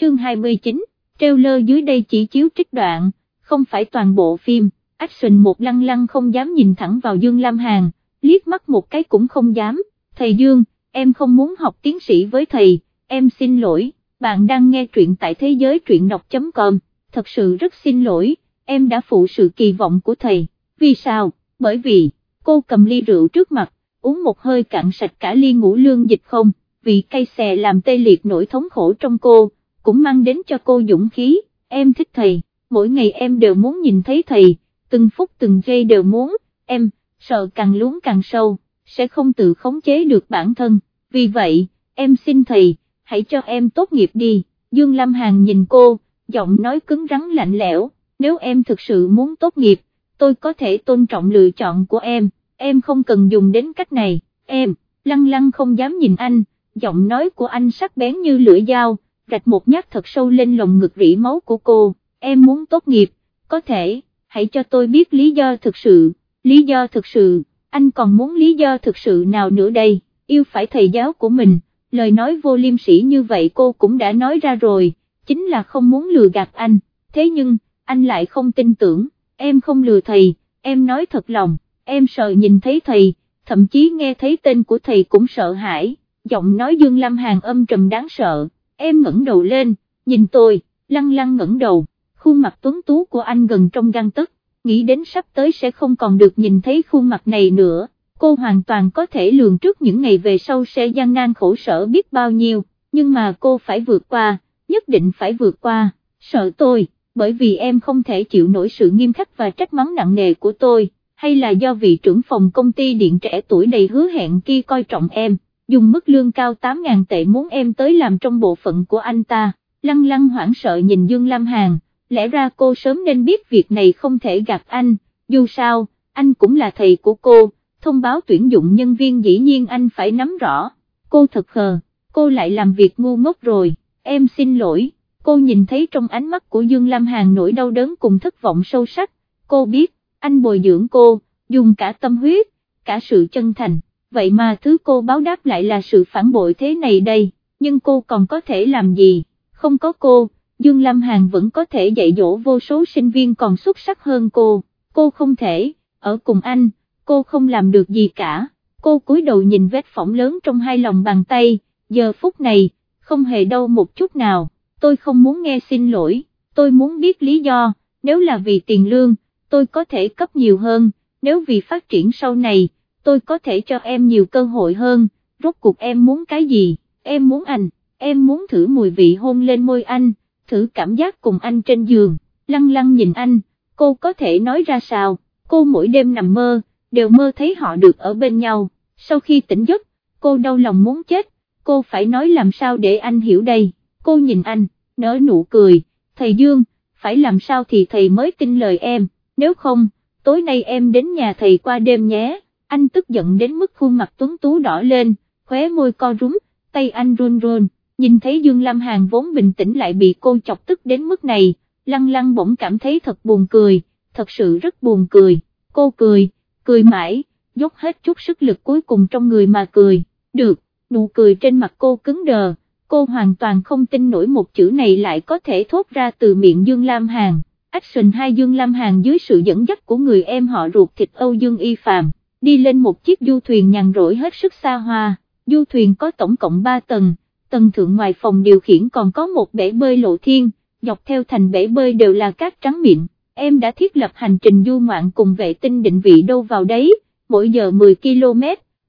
chương 29, trailer dưới đây chỉ chiếu trích đoạn, không phải toàn bộ phim, action một lăng lăng không dám nhìn thẳng vào Dương Lam Hàn, liếc mắt một cái cũng không dám, thầy Dương, em không muốn học tiến sĩ với thầy, em xin lỗi, bạn đang nghe truyện tại thế giới truyện đọc.com, thật sự rất xin lỗi, em đã phụ sự kỳ vọng của thầy, vì sao, bởi vì, cô cầm ly rượu trước mặt, uống một hơi cạn sạch cả ly ngũ lương dịch không, vì cay xè làm tê liệt nỗi thống khổ trong cô, cũng mang đến cho cô dũng khí, em thích thầy, mỗi ngày em đều muốn nhìn thấy thầy, từng phút từng giây đều muốn, em, sợ càng luống càng sâu, sẽ không tự khống chế được bản thân, vì vậy, em xin thầy, hãy cho em tốt nghiệp đi, Dương Lam Hàn nhìn cô, giọng nói cứng rắn lạnh lẽo, nếu em thực sự muốn tốt nghiệp, tôi có thể tôn trọng lựa chọn của em, em không cần dùng đến cách này, em, lăng lăng không dám nhìn anh, giọng nói của anh sắc bén như lưỡi dao, rạch một nhát thật sâu lên lồng ngực rỉ máu của cô, em muốn tốt nghiệp, có thể, hãy cho tôi biết lý do thực sự, lý do thực sự, anh còn muốn lý do thực sự nào nữa đây, yêu phải thầy giáo của mình, lời nói vô liêm sỉ như vậy cô cũng đã nói ra rồi, chính là không muốn lừa gạt anh, thế nhưng, anh lại không tin tưởng, em không lừa thầy, em nói thật lòng, em sợ nhìn thấy thầy, thậm chí nghe thấy tên của thầy cũng sợ hãi, giọng nói Dương Lâm Hàn âm trầm đáng sợ, em ngẩng đầu lên, nhìn tôi, lăng lăng ngẩng đầu, khuôn mặt tuấn tú của anh gần trong gan tức, nghĩ đến sắp tới sẽ không còn được nhìn thấy khuôn mặt này nữa, cô hoàn toàn có thể lường trước những ngày về sau sẽ gian nan khổ sở biết bao nhiêu, nhưng mà cô phải vượt qua, nhất định phải vượt qua, sợ tôi, bởi vì em không thể chịu nổi sự nghiêm khắc và trách mắng nặng nề của tôi, hay là do vị trưởng phòng công ty điện trẻ tuổi đầy hứa hẹn kia coi trọng em, dùng mức lương cao 8.000 tệ muốn em tới làm trong bộ phận của anh ta, lăng lăng hoảng sợ nhìn Dương Lam Hàn, lẽ ra cô sớm nên biết việc này không thể gặp anh, dù sao, anh cũng là thầy của cô, thông báo tuyển dụng nhân viên dĩ nhiên anh phải nắm rõ, cô thật khờ, cô lại làm việc ngu ngốc rồi, em xin lỗi, cô nhìn thấy trong ánh mắt của Dương Lam Hàn nỗi đau đớn cùng thất vọng sâu sắc, cô biết, anh bồi dưỡng cô, dùng cả tâm huyết, cả sự chân thành, vậy mà thứ cô báo đáp lại là sự phản bội thế này đây, nhưng cô còn có thể làm gì, không có cô, Dương Lam Hàn vẫn có thể dạy dỗ vô số sinh viên còn xuất sắc hơn cô, cô không thể, ở cùng anh, cô không làm được gì cả, cô cúi đầu nhìn vết phỏng lớn trong hai lòng bàn tay, giờ phút này, không hề đau một chút nào, tôi không muốn nghe xin lỗi, tôi muốn biết lý do, nếu là vì tiền lương, tôi có thể cấp nhiều hơn, nếu vì phát triển sau này, tôi có thể cho em nhiều cơ hội hơn, rốt cuộc em muốn cái gì, em muốn anh, em muốn thử mùi vị hôn lên môi anh, thử cảm giác cùng anh trên giường, lăng lăng nhìn anh, cô có thể nói ra sao, cô mỗi đêm nằm mơ, đều mơ thấy họ được ở bên nhau, sau khi tỉnh giấc, cô đau lòng muốn chết, cô phải nói làm sao để anh hiểu đây, cô nhìn anh, nở nụ cười, thầy Dương, phải làm sao thì thầy mới tin lời em, nếu không, tối nay em đến nhà thầy qua đêm nhé, anh tức giận đến mức khuôn mặt tuấn tú đỏ lên, khóe môi co rúm, tay anh run run, nhìn thấy Dương Lam Hàn vốn bình tĩnh lại bị cô chọc tức đến mức này, lăng lăng bỗng cảm thấy thật buồn cười, thật sự rất buồn cười, cô cười, cười mãi, dốc hết chút sức lực cuối cùng trong người mà cười, được, nụ cười trên mặt cô cứng đờ, cô hoàn toàn không tin nổi một chữ này lại có thể thốt ra từ miệng Dương Lam Hàn. Action hai Dương Lam Hàn dưới sự dẫn dắt của người em họ ruột thịt Âu Dương Y Phạm, đi lên một chiếc du thuyền nhàn rỗi hết sức xa hoa, du thuyền có tổng cộng 3 tầng, tầng thượng ngoài phòng điều khiển còn có một bể bơi lộ thiên, dọc theo thành bể bơi đều là cát trắng mịn. em đã thiết lập hành trình du ngoạn cùng vệ tinh định vị đâu vào đấy, mỗi giờ 10 km,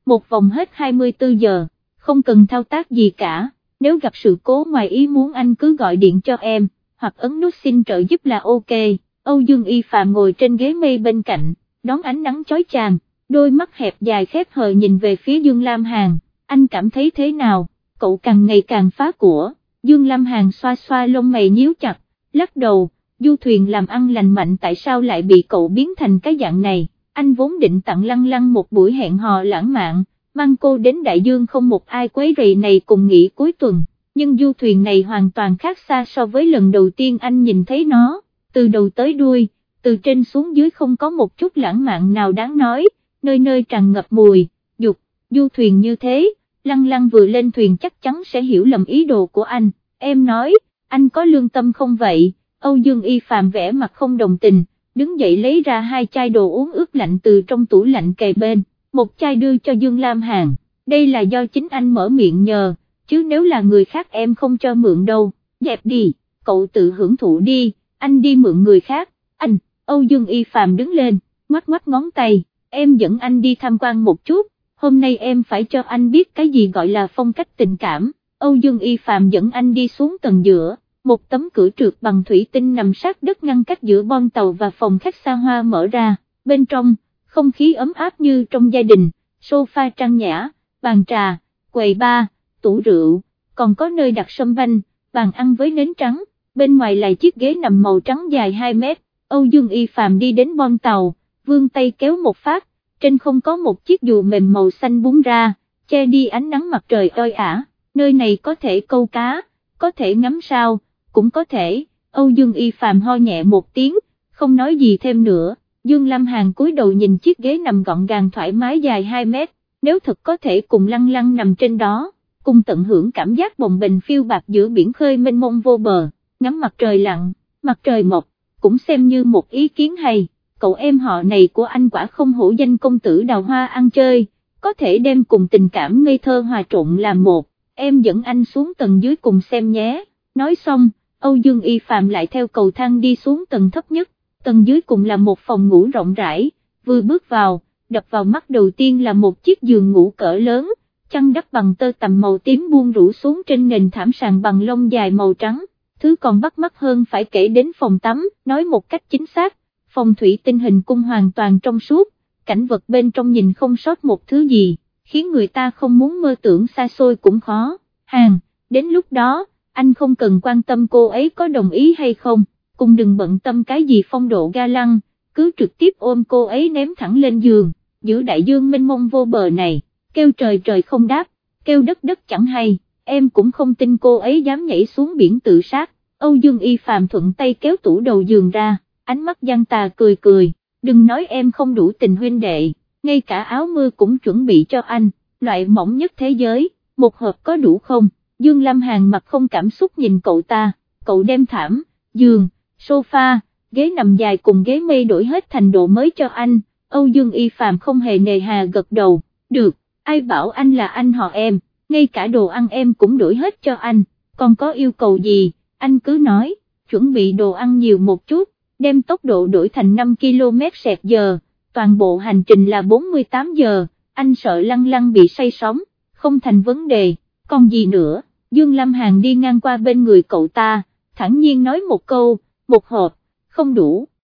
một vòng hết 24 giờ, không cần thao tác gì cả, nếu gặp sự cố ngoài ý muốn anh cứ gọi điện cho em, hoặc ấn nút xin trợ giúp là ok, Âu Dương Y Phạm ngồi trên ghế mây bên cạnh, đón ánh nắng chói chang, đôi mắt hẹp dài khép hờ nhìn về phía Dương Lam Hàn, anh cảm thấy thế nào, cậu càng ngày càng phá của, Dương Lam Hàn xoa xoa lông mày nhíu chặt, lắc đầu, du thuyền làm ăn lành mạnh tại sao lại bị cậu biến thành cái dạng này, anh vốn định tặng lăng lăng một buổi hẹn hò lãng mạn, mang cô đến đại dương không một ai quấy rầy này cùng nghỉ cuối tuần, nhưng du thuyền này hoàn toàn khác xa so với lần đầu tiên anh nhìn thấy nó, từ đầu tới đuôi, từ trên xuống dưới không có một chút lãng mạn nào đáng nói, nơi nơi tràn ngập mùi, dục, du thuyền như thế, lăng lăng vừa lên thuyền chắc chắn sẽ hiểu lầm ý đồ của anh, em nói, anh có lương tâm không vậy, Âu Dương Y Phạm vẽ mặt không đồng tình, đứng dậy lấy ra hai chai đồ uống ướt lạnh từ trong tủ lạnh kề bên, một chai đưa cho Dương Lam Hàn, đây là do chính anh mở miệng nhờ, chứ nếu là người khác em không cho mượn đâu, dẹp đi, cậu tự hưởng thụ đi, anh đi mượn người khác, anh, Âu Dương Y Phạm đứng lên, ngoắt ngoắt ngón tay, em dẫn anh đi tham quan một chút, hôm nay em phải cho anh biết cái gì gọi là phong cách tình cảm, Âu Dương Y Phạm dẫn anh đi xuống tầng giữa, một tấm cửa trượt bằng thủy tinh nằm sát đất ngăn cách giữa bon tàu và phòng khách xa hoa mở ra, bên trong, không khí ấm áp như trong gia đình, sofa trang nhã, bàn trà, quầy bar, tủ rượu, còn có nơi đặt sâm banh, bàn ăn với nến trắng, bên ngoài là chiếc ghế nằm màu trắng dài 2 mét, Âu Dương Y Phạm đi đến bon tàu, vương tay kéo một phát, trên không có một chiếc dù mềm màu xanh búng ra, che đi ánh nắng mặt trời oi ả, nơi này có thể câu cá, có thể ngắm sao, cũng có thể, Âu Dương Y Phạm ho nhẹ một tiếng, không nói gì thêm nữa, Dương Lâm Hàn cúi đầu nhìn chiếc ghế nằm gọn gàng thoải mái dài 2 mét, nếu thật có thể cùng lăng lăng nằm trên đó, cùng tận hưởng cảm giác bồng bềnh phiêu bạc giữa biển khơi mênh mông vô bờ, ngắm mặt trời lặn, mặt trời mọc, cũng xem như một ý kiến hay, cậu em họ này của anh quả không hổ danh công tử đào hoa ăn chơi, có thể đem cùng tình cảm ngây thơ hòa trộn làm một, em dẫn anh xuống tầng dưới cùng xem nhé, nói xong, Âu Dương Y Phạm lại theo cầu thang đi xuống tầng thấp nhất, tầng dưới cùng là một phòng ngủ rộng rãi, vừa bước vào, đập vào mắt đầu tiên là một chiếc giường ngủ cỡ lớn, chăn đắp bằng tơ tằm màu tím buông rủ xuống trên nền thảm sàn bằng lông dài màu trắng, thứ còn bắt mắt hơn phải kể đến phòng tắm, nói một cách chính xác, phong thủy tinh hình cung hoàn toàn trong suốt, cảnh vật bên trong nhìn không sót một thứ gì, khiến người ta không muốn mơ tưởng xa xôi cũng khó, hàng, đến lúc đó, anh không cần quan tâm cô ấy có đồng ý hay không, cùng đừng bận tâm cái gì phong độ ga lăng, cứ trực tiếp ôm cô ấy ném thẳng lên giường, giữa đại dương mênh mông vô bờ này, kêu trời trời không đáp, kêu đất đất chẳng hay, em cũng không tin cô ấy dám nhảy xuống biển tự sát, Âu Dương Y Phạm thuận tay kéo tủ đầu giường ra, ánh mắt Giang tà cười cười, đừng nói em không đủ tình huynh đệ, ngay cả áo mưa cũng chuẩn bị cho anh, loại mỏng nhất thế giới, một hộp có đủ không? Dương Lam Hàn mặt không cảm xúc nhìn cậu ta, cậu đem thảm, giường, sofa, ghế nằm dài cùng ghế mây đổi hết thành độ mới cho anh, Âu Dương Y Phạm không hề nề hà gật đầu, được, ai bảo anh là anh họ em, ngay cả đồ ăn em cũng đổi hết cho anh, còn có yêu cầu gì, anh cứ nói, chuẩn bị đồ ăn nhiều một chút, đem tốc độ đổi thành 5 km sẹt giờ, toàn bộ hành trình là 48 giờ, anh sợ lăng lăng bị say sóng, không thành vấn đề, còn gì nữa. Dương Lâm Hàn đi ngang qua bên người cậu ta, thẳng nhiên nói một câu, một hộp, không đủ,